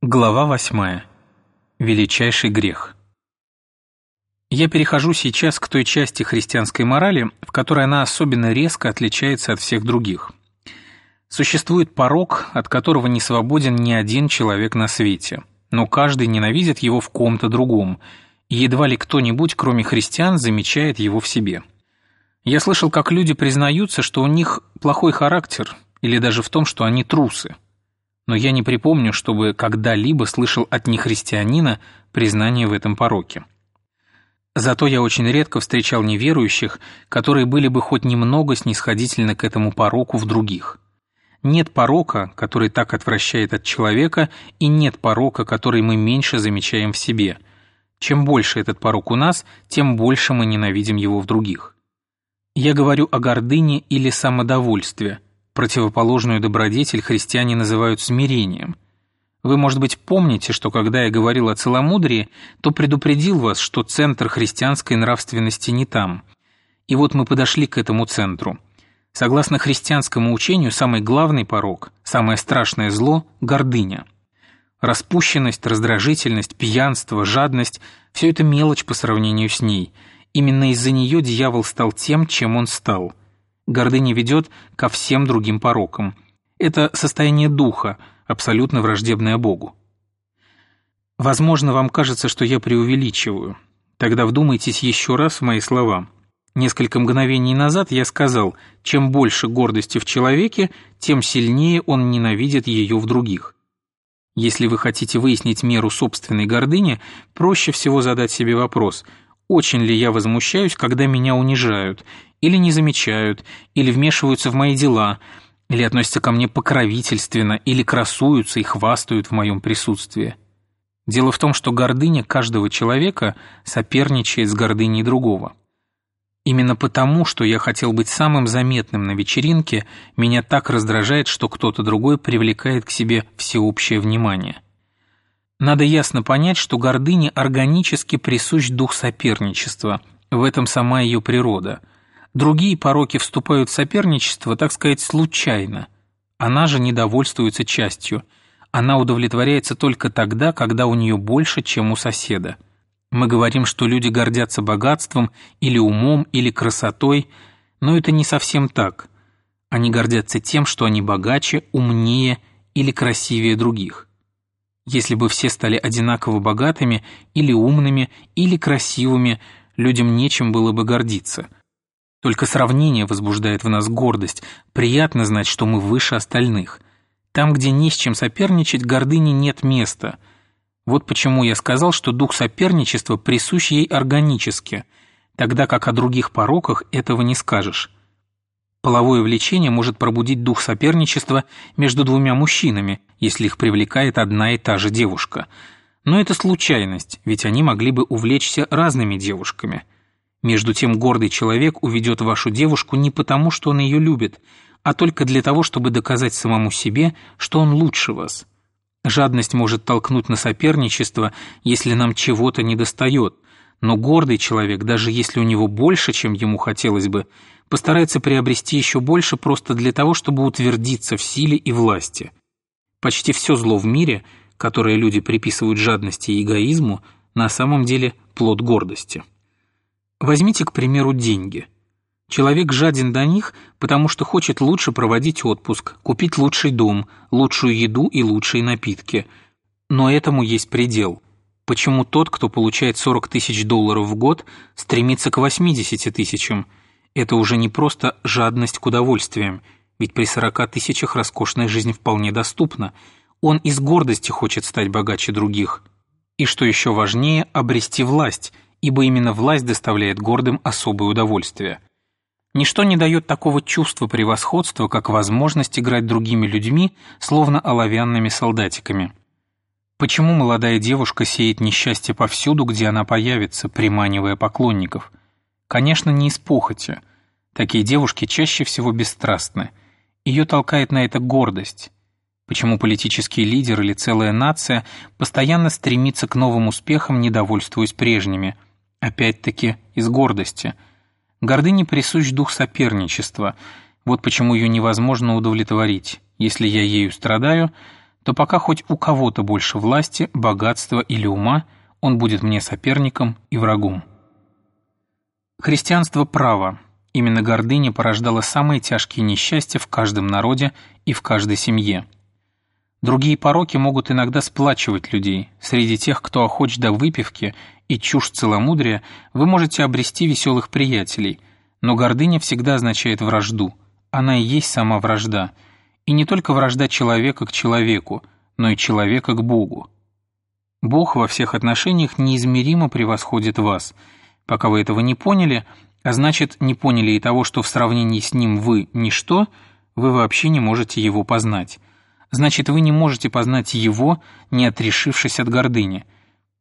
Глава восьмая. Величайший грех. Я перехожу сейчас к той части христианской морали, в которой она особенно резко отличается от всех других. Существует порог, от которого не свободен ни один человек на свете, но каждый ненавидит его в ком-то другом, и едва ли кто-нибудь, кроме христиан, замечает его в себе. Я слышал, как люди признаются, что у них плохой характер, или даже в том, что они трусы. Но я не припомню, чтобы когда-либо слышал от нехристианина признание в этом пороке. Зато я очень редко встречал неверующих, которые были бы хоть немного снисходительны к этому пороку в других. Нет порока, который так отвращает от человека, и нет порока, который мы меньше замечаем в себе. Чем больше этот порок у нас, тем больше мы ненавидим его в других. Я говорю о гордыне или самодовольстве. Противоположную добродетель христиане называют смирением. Вы, может быть, помните, что когда я говорил о целомудрии, то предупредил вас, что центр христианской нравственности не там. И вот мы подошли к этому центру – Согласно христианскому учению, самый главный порог, самое страшное зло – гордыня. Распущенность, раздражительность, пьянство, жадность – все это мелочь по сравнению с ней. Именно из-за нее дьявол стал тем, чем он стал. Гордыня ведет ко всем другим порокам. Это состояние духа, абсолютно враждебное Богу. Возможно, вам кажется, что я преувеличиваю. Тогда вдумайтесь еще раз в мои слова – Несколько мгновений назад я сказал, чем больше гордости в человеке, тем сильнее он ненавидит ее в других. Если вы хотите выяснить меру собственной гордыни, проще всего задать себе вопрос, очень ли я возмущаюсь, когда меня унижают, или не замечают, или вмешиваются в мои дела, или относятся ко мне покровительственно, или красуются и хвастают в моем присутствии. Дело в том, что гордыня каждого человека соперничает с гордыней другого. Именно потому, что я хотел быть самым заметным на вечеринке, меня так раздражает, что кто-то другой привлекает к себе всеобщее внимание. Надо ясно понять, что гордыне органически присущ дух соперничества, в этом сама ее природа. Другие пороки вступают в соперничество, так сказать, случайно. Она же недовольствуется частью. Она удовлетворяется только тогда, когда у нее больше, чем у соседа. Мы говорим, что люди гордятся богатством или умом, или красотой, но это не совсем так. Они гордятся тем, что они богаче, умнее или красивее других. Если бы все стали одинаково богатыми или умными, или красивыми, людям нечем было бы гордиться. Только сравнение возбуждает в нас гордость, приятно знать, что мы выше остальных. Там, где не с чем соперничать, гордыни нет места – вот почему я сказал, что дух соперничества присущ ей органически, тогда как о других пороках этого не скажешь. Половое влечение может пробудить дух соперничества между двумя мужчинами, если их привлекает одна и та же девушка. Но это случайность, ведь они могли бы увлечься разными девушками. Между тем гордый человек уведет вашу девушку не потому, что он ее любит, а только для того, чтобы доказать самому себе, что он лучше вас – Жадность может толкнуть на соперничество, если нам чего-то недостает, но гордый человек, даже если у него больше, чем ему хотелось бы, постарается приобрести еще больше просто для того, чтобы утвердиться в силе и власти. Почти все зло в мире, которое люди приписывают жадности и эгоизму, на самом деле плод гордости. Возьмите, к примеру, деньги – Человек жаден до них, потому что хочет лучше проводить отпуск, купить лучший дом, лучшую еду и лучшие напитки. Но этому есть предел. Почему тот, кто получает 40 тысяч долларов в год, стремится к 80 тысячам? Это уже не просто жадность к удовольствиям, ведь при 40 тысячах роскошная жизнь вполне доступна. Он из гордости хочет стать богаче других. И что еще важнее, обрести власть, ибо именно власть доставляет гордым особое удовольствие – Ничто не дает такого чувства превосходства, как возможность играть другими людьми, словно оловянными солдатиками. Почему молодая девушка сеет несчастье повсюду, где она появится, приманивая поклонников? Конечно, не из похоти. Такие девушки чаще всего бесстрастны. Ее толкает на это гордость. Почему политический лидер или целая нация постоянно стремится к новым успехам, недовольствуясь прежними? Опять-таки из гордости – Гордыне присущ дух соперничества. Вот почему ее невозможно удовлетворить. Если я ею страдаю, то пока хоть у кого-то больше власти, богатства или ума, он будет мне соперником и врагом. Христианство – право. Именно гордыня порождала самые тяжкие несчастья в каждом народе и в каждой семье. Другие пороки могут иногда сплачивать людей. Среди тех, кто охоч до выпивки и чушь целомудрия, вы можете обрести веселых приятелей, но гордыня всегда означает вражду. Она и есть сама вражда. И не только вражда человека к человеку, но и человека к Богу. Бог во всех отношениях неизмеримо превосходит вас. Пока вы этого не поняли, а значит, не поняли и того, что в сравнении с Ним вы – ничто, вы вообще не можете Его познать. Значит, вы не можете познать Его, не отрешившись от гордыни.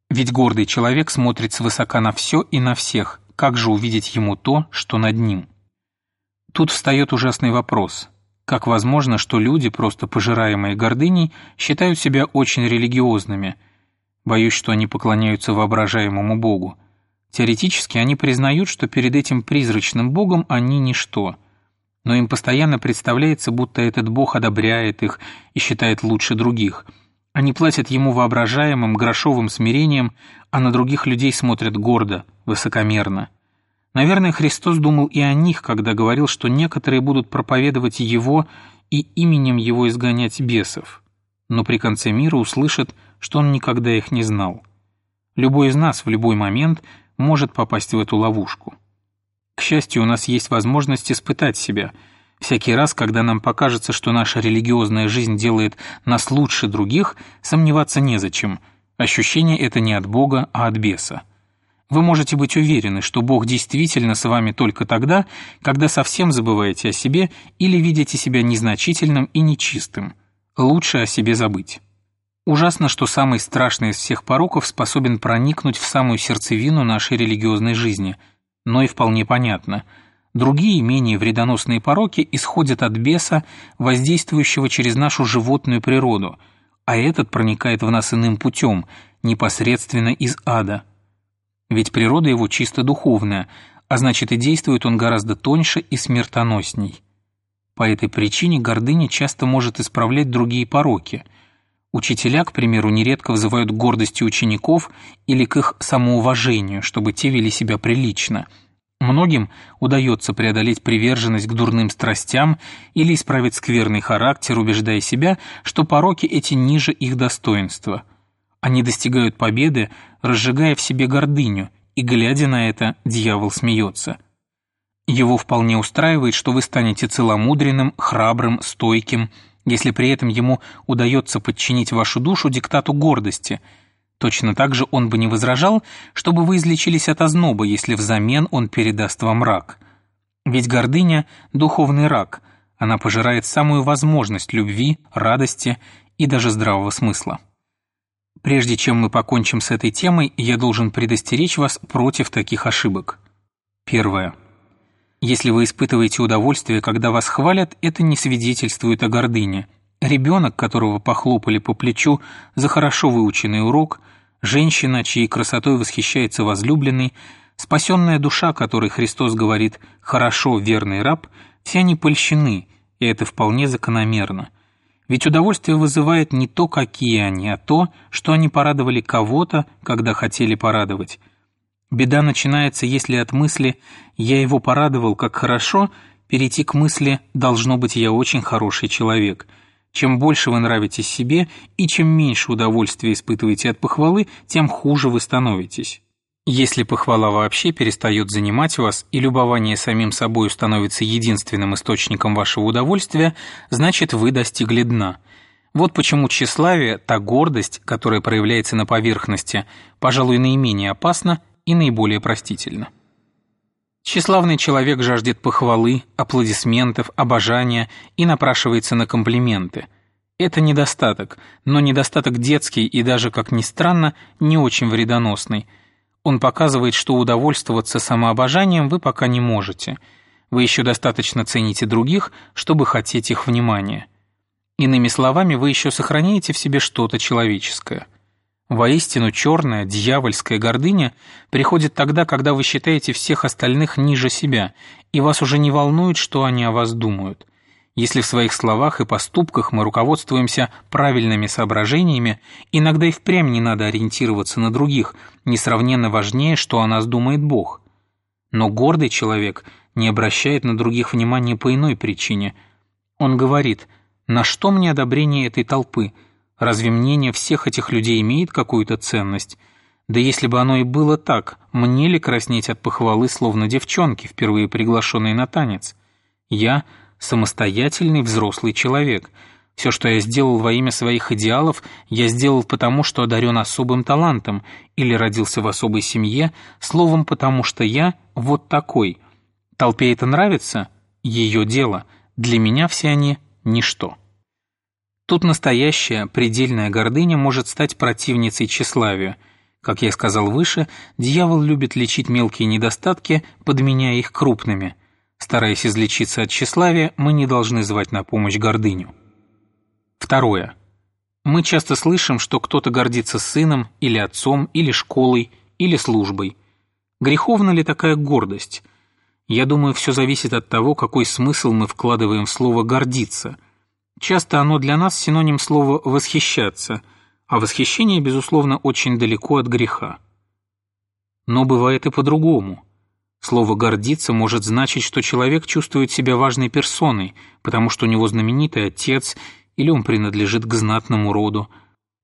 Ведь гордый человек смотрит свысока на все и на всех, как же увидеть ему то, что над ним? Тут встает ужасный вопрос. Как возможно, что люди, просто пожираемые гордыней, считают себя очень религиозными? Боюсь, что они поклоняются воображаемому Богу. Теоретически они признают, что перед этим призрачным Богом они ничто. Но им постоянно представляется, будто этот Бог одобряет их и считает лучше других. Они платят ему воображаемым грошовым смирением, а на других людей смотрят гордо, высокомерно. Наверное, Христос думал и о них, когда говорил, что некоторые будут проповедовать Его и именем Его изгонять бесов, но при конце мира услышат, что Он никогда их не знал. Любой из нас в любой момент может попасть в эту ловушку. К счастью, у нас есть возможность испытать себя. Всякий раз, когда нам покажется, что наша религиозная жизнь делает нас лучше других, сомневаться незачем. Ощущение это не от Бога, а от беса. Вы можете быть уверены, что Бог действительно с вами только тогда, когда совсем забываете о себе или видите себя незначительным и нечистым. Лучше о себе забыть. Ужасно, что самый страшный из всех пороков способен проникнуть в самую сердцевину нашей религиозной жизни, но и вполне понятно. Другие, менее вредоносные пороки исходят от беса, воздействующего через нашу животную природу, а этот проникает в нас иным путем, непосредственно из ада – ведь природа его чисто духовная, а значит и действует он гораздо тоньше и смертоносней. По этой причине гордыня часто может исправлять другие пороки. Учителя, к примеру, нередко вызывают гордости учеников или к их самоуважению, чтобы те вели себя прилично. Многим удается преодолеть приверженность к дурным страстям или исправить скверный характер, убеждая себя, что пороки эти ниже их достоинства – они достигают победы, разжигая в себе гордыню, и, глядя на это, дьявол смеется. Его вполне устраивает, что вы станете целомудренным, храбрым, стойким, если при этом ему удается подчинить вашу душу диктату гордости. Точно так же он бы не возражал, чтобы вы излечились от озноба, если взамен он передаст вам рак. Ведь гордыня – духовный рак, она пожирает самую возможность любви, радости и даже здравого смысла. Прежде чем мы покончим с этой темой, я должен предостеречь вас против таких ошибок. Первое. Если вы испытываете удовольствие, когда вас хвалят, это не свидетельствует о гордыне. Ребенок, которого похлопали по плечу за хорошо выученный урок, женщина, чьей красотой восхищается возлюбленный, спасенная душа, которой Христос говорит «хорошо, верный раб», все они польщены, и это вполне закономерно. Ведь удовольствие вызывает не то, какие они, а то, что они порадовали кого-то, когда хотели порадовать. Беда начинается, если от мысли «я его порадовал как хорошо» перейти к мысли «должно быть, я очень хороший человек». Чем больше вы нравитесь себе и чем меньше удовольствия испытываете от похвалы, тем хуже вы становитесь. Если похвала вообще перестает занимать вас и любование самим собой становится единственным источником вашего удовольствия, значит вы достигли дна. Вот почему тщеславие, та гордость, которая проявляется на поверхности, пожалуй, наименее опасна и наиболее простительна. Тщеславный человек жаждет похвалы, аплодисментов, обожания и напрашивается на комплименты. Это недостаток, но недостаток детский и даже, как ни странно, не очень вредоносный – он показывает, что удовольствоваться самообожанием вы пока не можете. Вы еще достаточно цените других, чтобы хотеть их внимания. Иными словами, вы еще сохраняете в себе что-то человеческое. Воистину черная, дьявольская гордыня приходит тогда, когда вы считаете всех остальных ниже себя, и вас уже не волнует, что они о вас думают. Если в своих словах и поступках мы руководствуемся правильными соображениями, иногда и впрямь не надо ориентироваться на других, несравненно важнее, что о нас думает Бог. Но гордый человек не обращает на других внимания по иной причине. Он говорит, на что мне одобрение этой толпы? Разве мнение всех этих людей имеет какую-то ценность? Да если бы оно и было так, мне ли краснеть от похвалы, словно девчонки, впервые приглашенные на танец? Я – самостоятельный взрослый человек. Все, что я сделал во имя своих идеалов, я сделал потому, что одарен особым талантом или родился в особой семье, словом, потому что я вот такой. Толпе это нравится? Ее дело. Для меня все они – ничто. Тут настоящая, предельная гордыня может стать противницей тщеславию. Как я сказал выше, дьявол любит лечить мелкие недостатки, подменяя их крупными – Стараясь излечиться от тщеславия, мы не должны звать на помощь гордыню. Второе. Мы часто слышим, что кто-то гордится сыном, или отцом, или школой, или службой. Греховна ли такая гордость? Я думаю, все зависит от того, какой смысл мы вкладываем в слово «гордиться». Часто оно для нас синоним слова «восхищаться», а восхищение, безусловно, очень далеко от греха. Но бывает и по-другому – Слово «гордиться» может значить, что человек чувствует себя важной персоной, потому что у него знаменитый отец или он принадлежит к знатному роду.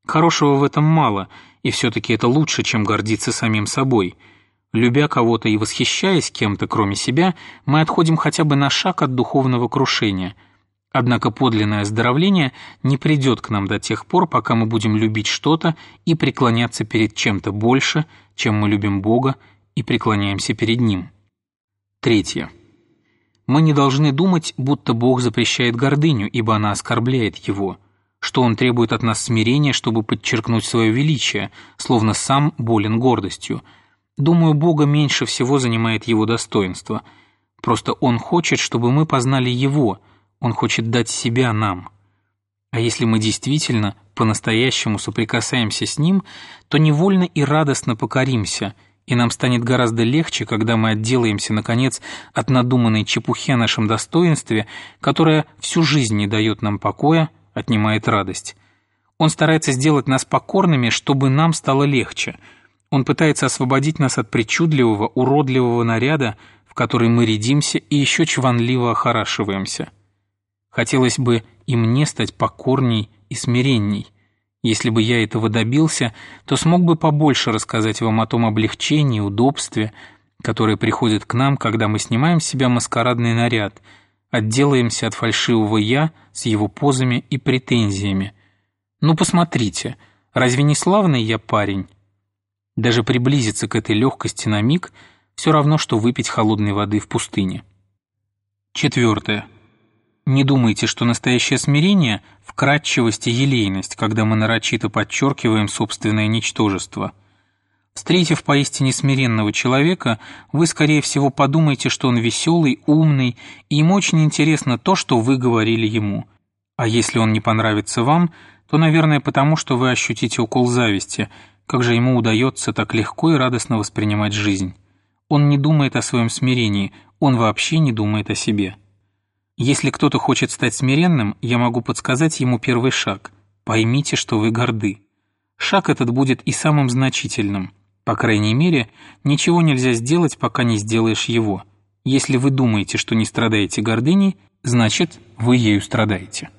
Хорошего в этом мало, и все-таки это лучше, чем гордиться самим собой. Любя кого-то и восхищаясь кем-то, кроме себя, мы отходим хотя бы на шаг от духовного крушения. Однако подлинное оздоровление не придет к нам до тех пор, пока мы будем любить что-то и преклоняться перед чем-то больше, чем мы любим Бога, и преклоняемся перед Ним. Третье. Мы не должны думать, будто Бог запрещает гордыню, ибо она оскорбляет Его, что Он требует от нас смирения, чтобы подчеркнуть свое величие, словно сам болен гордостью. Думаю, Бога меньше всего занимает Его достоинство. Просто Он хочет, чтобы мы познали Его, Он хочет дать себя нам. А если мы действительно по-настоящему соприкасаемся с Ним, то невольно и радостно покоримся – и нам станет гораздо легче, когда мы отделаемся, наконец, от надуманной чепухи о нашем достоинстве, которая всю жизнь не дает нам покоя, отнимает радость. Он старается сделать нас покорными, чтобы нам стало легче. Он пытается освободить нас от причудливого, уродливого наряда, в который мы рядимся и еще чванливо охорашиваемся. Хотелось бы и мне стать покорней и смиренней. Если бы я этого добился, то смог бы побольше рассказать вам о том облегчении, удобстве, которое приходит к нам, когда мы снимаем с себя маскарадный наряд, отделаемся от фальшивого «я» с его позами и претензиями. Ну посмотрите, разве не славный я парень? Даже приблизиться к этой легкости на миг все равно, что выпить холодной воды в пустыне. Четвертое. Не думайте, что настоящее смирение – вкрадчивость и елейность, когда мы нарочито подчеркиваем собственное ничтожество. Встретив поистине смиренного человека, вы, скорее всего, подумаете, что он веселый, умный, и ему очень интересно то, что вы говорили ему. А если он не понравится вам, то, наверное, потому что вы ощутите укол зависти, как же ему удается так легко и радостно воспринимать жизнь. Он не думает о своем смирении, он вообще не думает о себе. Если кто-то хочет стать смиренным, я могу подсказать ему первый шаг. Поймите, что вы горды. Шаг этот будет и самым значительным. По крайней мере, ничего нельзя сделать, пока не сделаешь его. Если вы думаете, что не страдаете гордыней, значит, вы ею страдаете.